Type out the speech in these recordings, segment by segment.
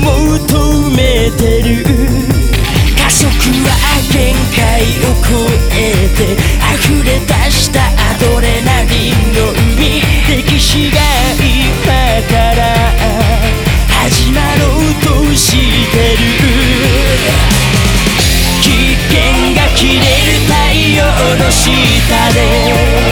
求めてる加速は限界を超えて溢れ出したアドレナリンの海歴史が今から始まろうとしてる危険が切れる太陽の下で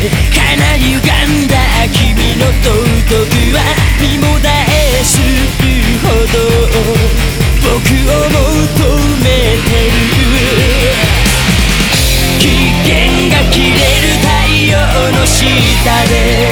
てかなり歪んだ君の道徳は身もだえするほど僕を求めてる期限が切れる太陽の下で